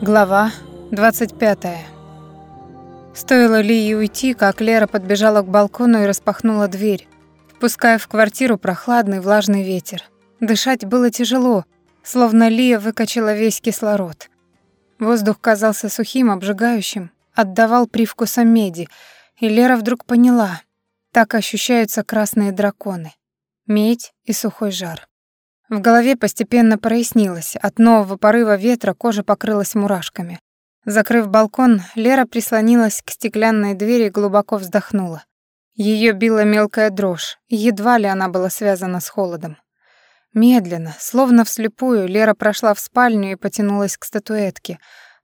Глава 25. Стоило Лии уйти, как Лера подбежала к балкону и распахнула дверь, впуская в квартиру прохладный влажный ветер. Дышать было тяжело, словно Лия выкачала весь кислород. Воздух казался сухим, обжигающим, отдавал привкусом меди, и Лера вдруг поняла, так ощущаются красные драконы. Медь и сухой жар. В голове постепенно прояснилось, от нового порыва ветра кожа покрылась мурашками. Закрыв балкон, Лера прислонилась к стеклянной двери и глубоко вздохнула. Ее била мелкая дрожь, едва ли она была связана с холодом. Медленно, словно вслепую, Лера прошла в спальню и потянулась к статуэтке,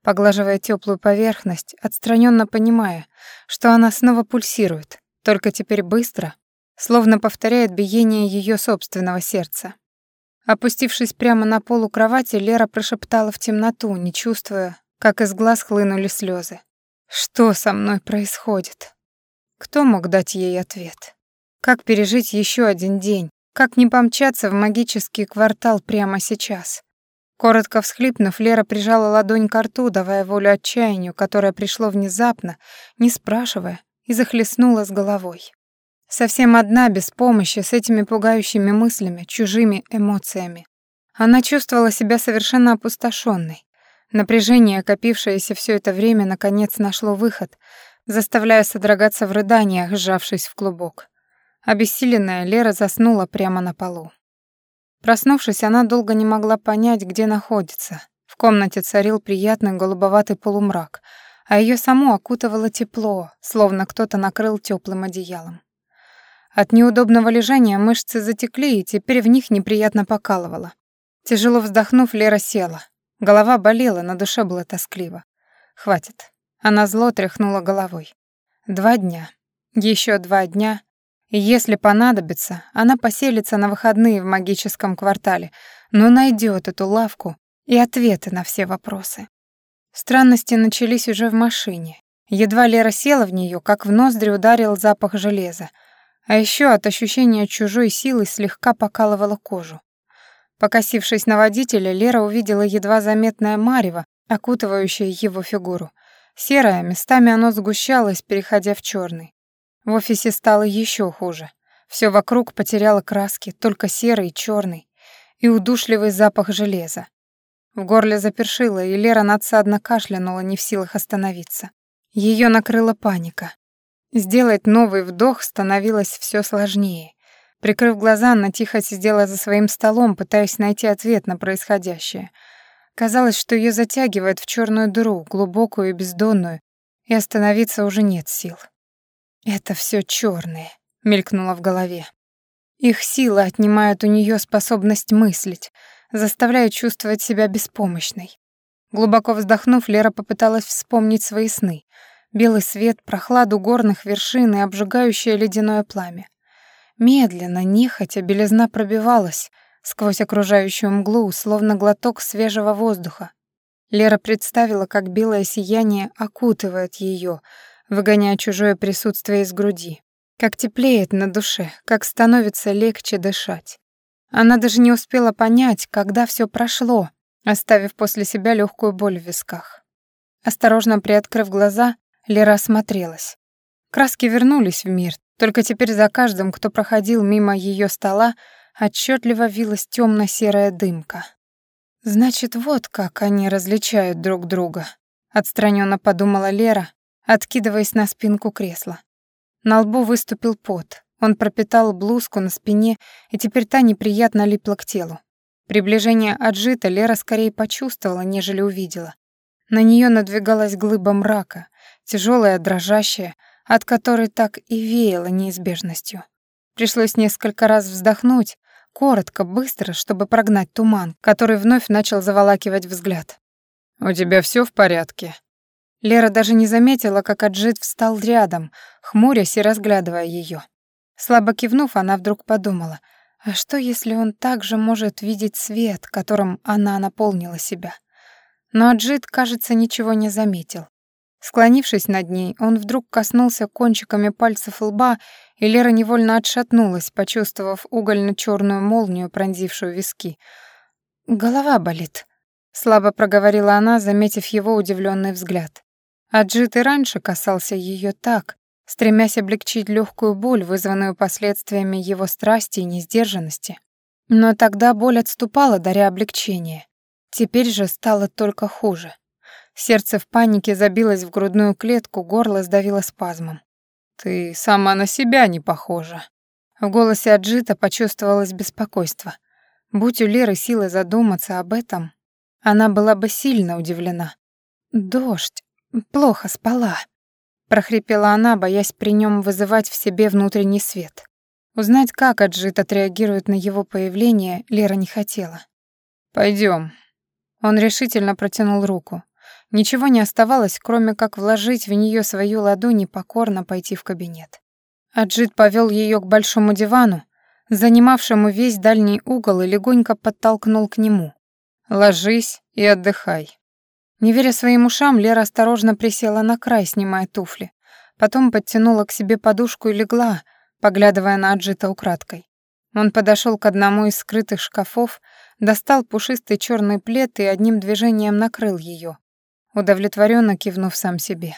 поглаживая теплую поверхность, отстраненно понимая, что она снова пульсирует, только теперь быстро, словно повторяет биение ее собственного сердца. Опустившись прямо на полу кровати, Лера прошептала в темноту, не чувствуя, как из глаз хлынули слезы. «Что со мной происходит?» Кто мог дать ей ответ? Как пережить еще один день? Как не помчаться в магический квартал прямо сейчас? Коротко всхлипнув, Лера прижала ладонь к рту, давая волю отчаянию, которое пришло внезапно, не спрашивая, и захлестнула с головой. Совсем одна, без помощи, с этими пугающими мыслями, чужими эмоциями. Она чувствовала себя совершенно опустошенной. Напряжение, копившееся все это время, наконец нашло выход, заставляя содрогаться в рыданиях, сжавшись в клубок. Обессиленная Лера заснула прямо на полу. Проснувшись, она долго не могла понять, где находится. В комнате царил приятный голубоватый полумрак, а ее саму окутывало тепло, словно кто-то накрыл теплым одеялом. От неудобного лежания мышцы затекли и теперь в них неприятно покалывало. Тяжело вздохнув, Лера села. Голова болела, на душе было тоскливо. «Хватит». Она зло тряхнула головой. «Два дня. Еще два дня. И если понадобится, она поселится на выходные в магическом квартале, но найдет эту лавку и ответы на все вопросы». Странности начались уже в машине. Едва Лера села в нее, как в ноздри ударил запах железа — а еще от ощущения чужой силы слегка покалывала кожу. Покосившись на водителя, Лера увидела едва заметное марево, окутывающее его фигуру. Серое, местами оно сгущалось, переходя в черный. В офисе стало еще хуже. Все вокруг потеряло краски, только серый и черный, и удушливый запах железа. В горле запершило, и Лера надсадно кашлянула, не в силах остановиться. Ее накрыла паника. Сделать новый вдох становилось все сложнее. Прикрыв глаза, она тихо сидела за своим столом, пытаясь найти ответ на происходящее. Казалось, что ее затягивает в черную дыру, глубокую и бездонную, и остановиться уже нет сил. «Это все черные», — мелькнуло в голове. Их сила отнимает у нее способность мыслить, заставляет чувствовать себя беспомощной. Глубоко вздохнув, Лера попыталась вспомнить свои сны — Белый свет, прохладу горных вершин и обжигающее ледяное пламя. Медленно, нехотя, белизна пробивалась сквозь окружающую мглу, словно глоток свежего воздуха. Лера представила, как белое сияние окутывает ее, выгоняя чужое присутствие из груди. Как теплеет на душе, как становится легче дышать. Она даже не успела понять, когда все прошло, оставив после себя легкую боль в висках. Осторожно приоткрыв глаза, Лера смотрелась. Краски вернулись в мир, только теперь за каждым, кто проходил мимо ее стола, отчетливо вилась темно-серая дымка. Значит, вот как они различают друг друга, отстраненно подумала Лера, откидываясь на спинку кресла. На лбу выступил пот. Он пропитал блузку на спине, и теперь та неприятно липла к телу. Приближение Аджита Лера скорее почувствовала, нежели увидела. На нее надвигалась глыба мрака, тяжелая, дрожащая, от которой так и веяло неизбежностью. Пришлось несколько раз вздохнуть, коротко, быстро, чтобы прогнать туман, который вновь начал заволакивать взгляд. «У тебя все в порядке?» Лера даже не заметила, как Аджит встал рядом, хмурясь и разглядывая ее. Слабо кивнув, она вдруг подумала, а что, если он также может видеть свет, которым она наполнила себя? Но Аджит, кажется, ничего не заметил. Склонившись над ней, он вдруг коснулся кончиками пальцев лба, и Лера невольно отшатнулась, почувствовав угольно-черную молнию, пронзившую виски. «Голова болит», — слабо проговорила она, заметив его удивленный взгляд. Аджит и раньше касался ее так, стремясь облегчить легкую боль, вызванную последствиями его страсти и несдержанности. Но тогда боль отступала, даря облегчение. Теперь же стало только хуже. Сердце в панике забилось в грудную клетку, горло сдавило спазмом. «Ты сама на себя не похожа». В голосе Аджита почувствовалось беспокойство. Будь у Леры силы задуматься об этом, она была бы сильно удивлена. «Дождь. Плохо спала», — прохрипела она, боясь при нем вызывать в себе внутренний свет. Узнать, как Аджит отреагирует на его появление, Лера не хотела. «Пойдем». Он решительно протянул руку. Ничего не оставалось, кроме как вложить в нее свою ладонь и покорно пойти в кабинет. Аджит повел ее к большому дивану, занимавшему весь дальний угол и легонько подтолкнул к нему. «Ложись и отдыхай». Не веря своим ушам, Лера осторожно присела на край, снимая туфли. Потом подтянула к себе подушку и легла, поглядывая на Аджита украдкой. Он подошел к одному из скрытых шкафов, достал пушистый черный плед и одним движением накрыл ее, удовлетворенно кивнув сам себе.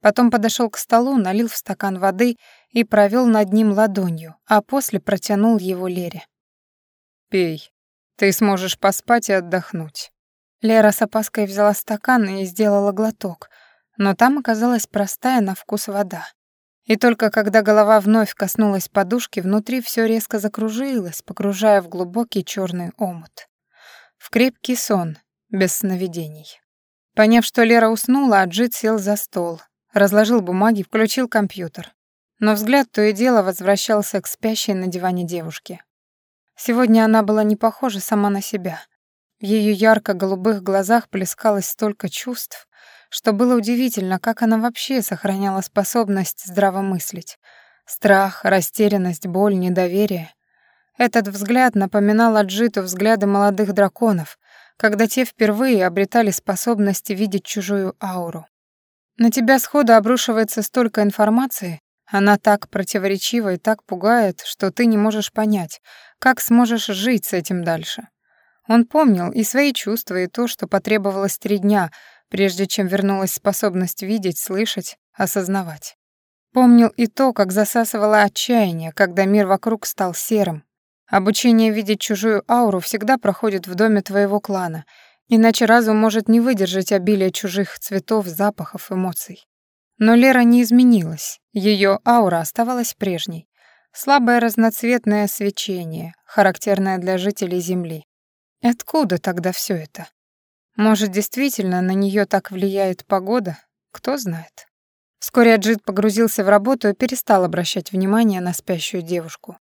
Потом подошел к столу, налил в стакан воды и провел над ним ладонью, а после протянул его Лере. «Пей. Ты сможешь поспать и отдохнуть». Лера с опаской взяла стакан и сделала глоток, но там оказалась простая на вкус вода. И только когда голова вновь коснулась подушки, внутри все резко закружилось, погружая в глубокий черный омут. В крепкий сон, без сновидений. Поняв, что Лера уснула, Аджит сел за стол, разложил бумаги, включил компьютер. Но взгляд то и дело возвращался к спящей на диване девушке. Сегодня она была не похожа сама на себя. В ее ярко-голубых глазах плескалось столько чувств, что было удивительно, как она вообще сохраняла способность здраво мыслить. Страх, растерянность, боль, недоверие. Этот взгляд напоминал Аджиту взгляды молодых драконов, когда те впервые обретали способность видеть чужую ауру. На тебя сходу обрушивается столько информации, она так противоречива и так пугает, что ты не можешь понять, как сможешь жить с этим дальше. Он помнил и свои чувства, и то, что потребовалось три дня, прежде чем вернулась способность видеть, слышать, осознавать. Помнил и то, как засасывало отчаяние, когда мир вокруг стал серым, Обучение видеть чужую ауру всегда проходит в доме твоего клана, иначе разум может не выдержать обилия чужих цветов, запахов, эмоций. Но Лера не изменилась, ее аура оставалась прежней. Слабое разноцветное свечение, характерное для жителей Земли. Откуда тогда все это? Может, действительно на нее так влияет погода? Кто знает. Вскоре Аджит погрузился в работу и перестал обращать внимание на спящую девушку.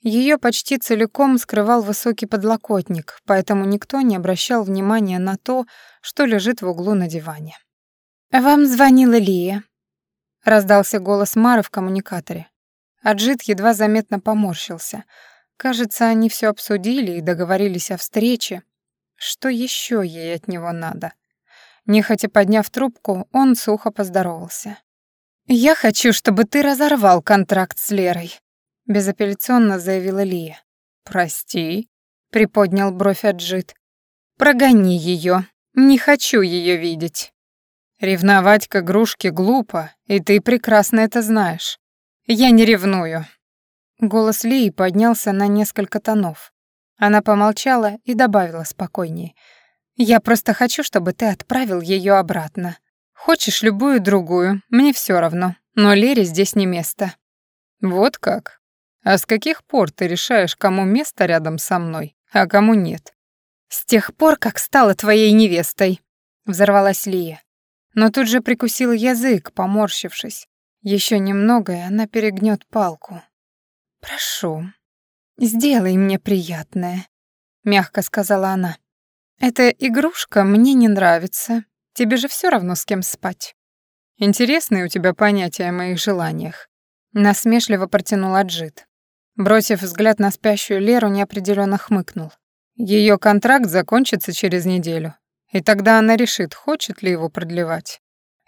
Ее почти целиком скрывал высокий подлокотник, поэтому никто не обращал внимания на то, что лежит в углу на диване. «Вам звонила Лия», — раздался голос Мары в коммуникаторе. Аджит едва заметно поморщился. Кажется, они все обсудили и договорились о встрече. Что еще ей от него надо? Нехотя подняв трубку, он сухо поздоровался. «Я хочу, чтобы ты разорвал контракт с Лерой», безапелляционно заявила Лия. «Прости», — приподнял бровь Аджит. «Прогони ее. Не хочу ее видеть». «Ревновать к игрушке глупо, и ты прекрасно это знаешь. Я не ревную». Голос Лии поднялся на несколько тонов. Она помолчала и добавила спокойнее. «Я просто хочу, чтобы ты отправил ее обратно. Хочешь любую другую, мне все равно, но Лере здесь не место». «Вот как? «А с каких пор ты решаешь, кому место рядом со мной, а кому нет?» «С тех пор, как стала твоей невестой», — взорвалась Лия. Но тут же прикусила язык, поморщившись. Еще немного, и она перегнёт палку. «Прошу, сделай мне приятное», — мягко сказала она. «Эта игрушка мне не нравится. Тебе же все равно с кем спать». «Интересные у тебя понятия о моих желаниях», — насмешливо протянул Аджит. Бросив взгляд на спящую Леру, неопределенно хмыкнул. Ее контракт закончится через неделю, и тогда она решит, хочет ли его продлевать.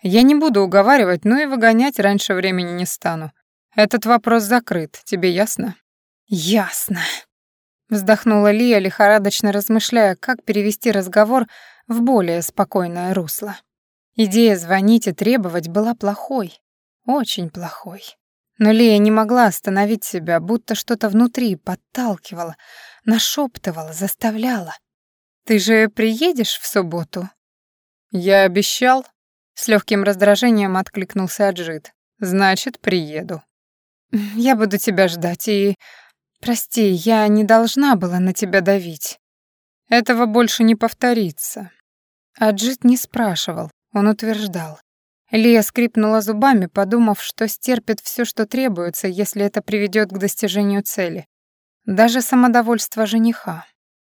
Я не буду уговаривать, но и выгонять раньше времени не стану. Этот вопрос закрыт, тебе ясно? Ясно. Вздохнула Лия, лихорадочно размышляя, как перевести разговор в более спокойное русло. Идея звонить и требовать была плохой, очень плохой. Но Лия не могла остановить себя, будто что-то внутри подталкивало, нашептывало, заставляло. «Ты же приедешь в субботу?» «Я обещал», — с легким раздражением откликнулся Аджит. «Значит, приеду». «Я буду тебя ждать и...» «Прости, я не должна была на тебя давить». «Этого больше не повторится». Аджит не спрашивал, он утверждал. Лия скрипнула зубами, подумав, что стерпит все, что требуется, если это приведет к достижению цели. Даже самодовольство жениха.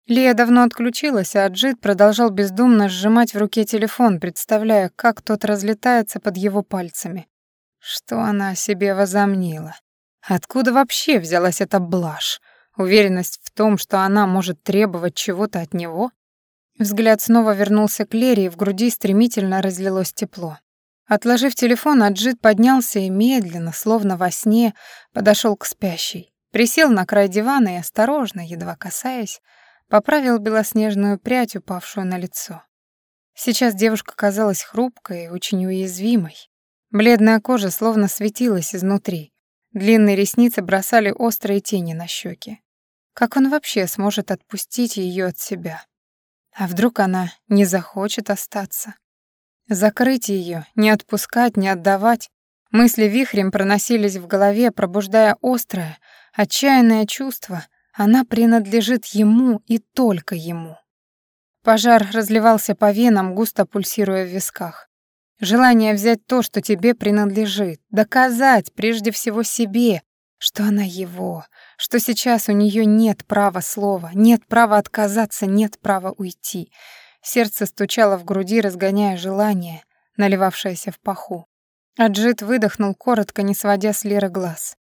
Лия давно отключилась, а Аджит продолжал бездумно сжимать в руке телефон, представляя, как тот разлетается под его пальцами. Что она о себе возомнила? Откуда вообще взялась эта блажь? Уверенность в том, что она может требовать чего-то от него? Взгляд снова вернулся к Лере, и в груди стремительно разлилось тепло. Отложив телефон, Аджит поднялся и медленно, словно во сне, подошел к спящей. Присел на край дивана и осторожно, едва касаясь, поправил белоснежную прядь, упавшую на лицо. Сейчас девушка казалась хрупкой и очень уязвимой. Бледная кожа словно светилась изнутри. Длинные ресницы бросали острые тени на щеки. Как он вообще сможет отпустить ее от себя? А вдруг она не захочет остаться? Закрыть ее, не отпускать, не отдавать. Мысли вихрем проносились в голове, пробуждая острое, отчаянное чувство. Она принадлежит ему и только ему. Пожар разливался по венам, густо пульсируя в висках. Желание взять то, что тебе принадлежит, доказать прежде всего себе, что она его, что сейчас у нее нет права слова, нет права отказаться, нет права уйти, Сердце стучало в груди, разгоняя желание, наливавшееся в паху. Аджит выдохнул коротко, не сводя с Леры глаз.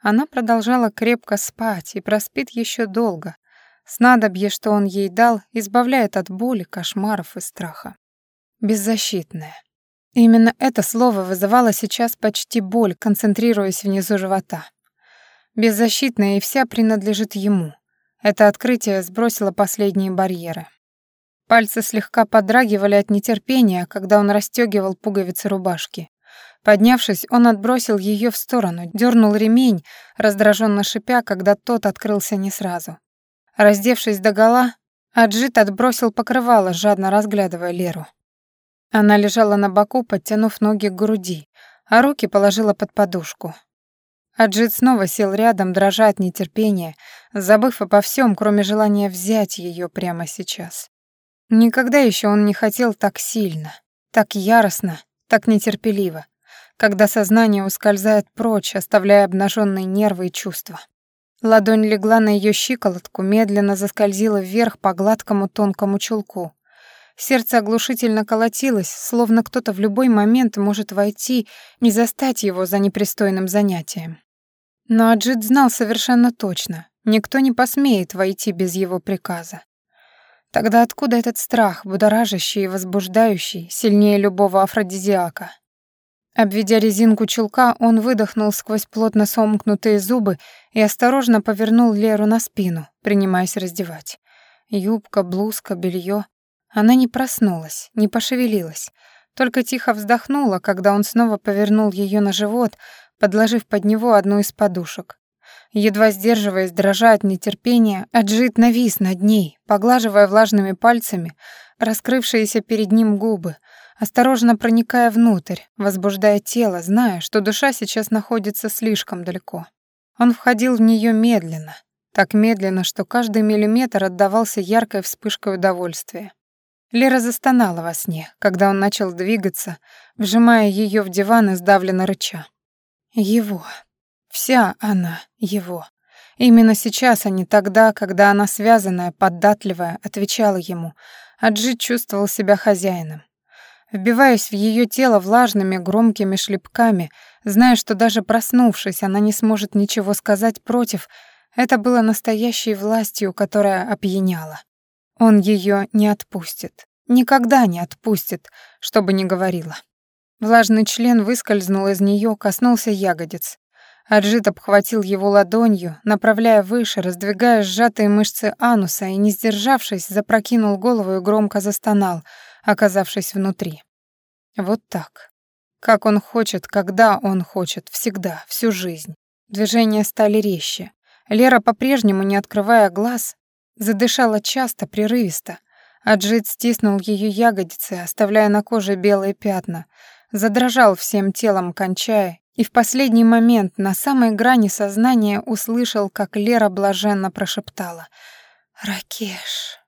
Она продолжала крепко спать и проспит еще долго. Снадобье, что он ей дал, избавляет от боли, кошмаров и страха. Беззащитная. Именно это слово вызывало сейчас почти боль, концентрируясь внизу живота. Беззащитная и вся принадлежит ему. Это открытие сбросило последние барьеры. Пальцы слегка подрагивали от нетерпения, когда он расстегивал пуговицы рубашки. Поднявшись, он отбросил ее в сторону, дернул ремень, раздраженно шипя, когда тот открылся не сразу. Раздевшись догола, Аджит отбросил покрывало, жадно разглядывая Леру. Она лежала на боку, подтянув ноги к груди, а руки положила под подушку. Аджит снова сел рядом, дрожа от нетерпения, забыв обо всем, кроме желания взять ее прямо сейчас. Никогда еще он не хотел так сильно, так яростно, так нетерпеливо, когда сознание ускользает прочь, оставляя обнаженные нервы и чувства. Ладонь легла на ее щиколотку, медленно заскользила вверх по гладкому тонкому чулку. Сердце оглушительно колотилось, словно кто-то в любой момент может войти и застать его за непристойным занятием. Но Аджит знал совершенно точно, никто не посмеет войти без его приказа. Тогда откуда этот страх, будоражащий и возбуждающий, сильнее любого афродизиака? Обведя резинку чулка, он выдохнул сквозь плотно сомкнутые зубы и осторожно повернул Леру на спину, принимаясь раздевать. Юбка, блузка, белье. Она не проснулась, не пошевелилась, только тихо вздохнула, когда он снова повернул ее на живот, подложив под него одну из подушек, Едва сдерживаясь, дрожа от нетерпения, Аджит навис над ней, поглаживая влажными пальцами раскрывшиеся перед ним губы, осторожно проникая внутрь, возбуждая тело, зная, что душа сейчас находится слишком далеко. Он входил в нее медленно, так медленно, что каждый миллиметр отдавался яркой вспышкой удовольствия. Лера застонала во сне, когда он начал двигаться, вжимая ее в диван и сдавленно рыча. «Его», Вся она его. Именно сейчас, а не тогда, когда она связанная, податливая, отвечала ему, а Джи чувствовал себя хозяином. Вбиваясь в ее тело влажными, громкими шлепками, зная, что даже проснувшись, она не сможет ничего сказать против, это было настоящей властью, которая опьяняла. Он ее не отпустит. Никогда не отпустит, что бы ни говорила. Влажный член выскользнул из нее, коснулся ягодиц. Отжиток хватил его ладонью, направляя выше, раздвигая сжатые мышцы ануса и, не сдержавшись, запрокинул голову и громко застонал, оказавшись внутри. Вот так. Как он хочет, когда он хочет, всегда, всю жизнь. Движения стали резче. Лера, по-прежнему не открывая глаз, задышала часто, прерывисто. Аджит стиснул ее ягодицы, оставляя на коже белые пятна, задрожал всем телом, кончая и в последний момент на самой грани сознания услышал, как Лера блаженно прошептала «Ракеш».